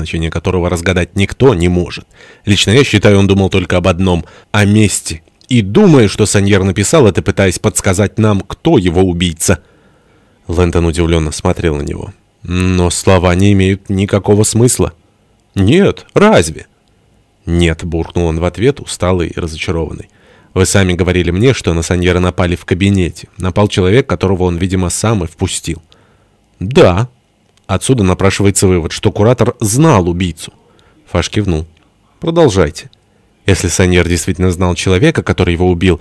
значение которого разгадать никто не может. Лично я считаю, он думал только об одном — о мести. И думаю, что Саньер написал это, пытаясь подсказать нам, кто его убийца. Лэнтон удивленно смотрел на него. Но слова не имеют никакого смысла. «Нет, разве?» «Нет», — буркнул он в ответ, усталый и разочарованный. «Вы сами говорили мне, что на Саньера напали в кабинете. Напал человек, которого он, видимо, сам и впустил». «Да». Отсюда напрашивается вывод, что куратор знал убийцу. Фаш кивнул. «Продолжайте». Если Саньер действительно знал человека, который его убил,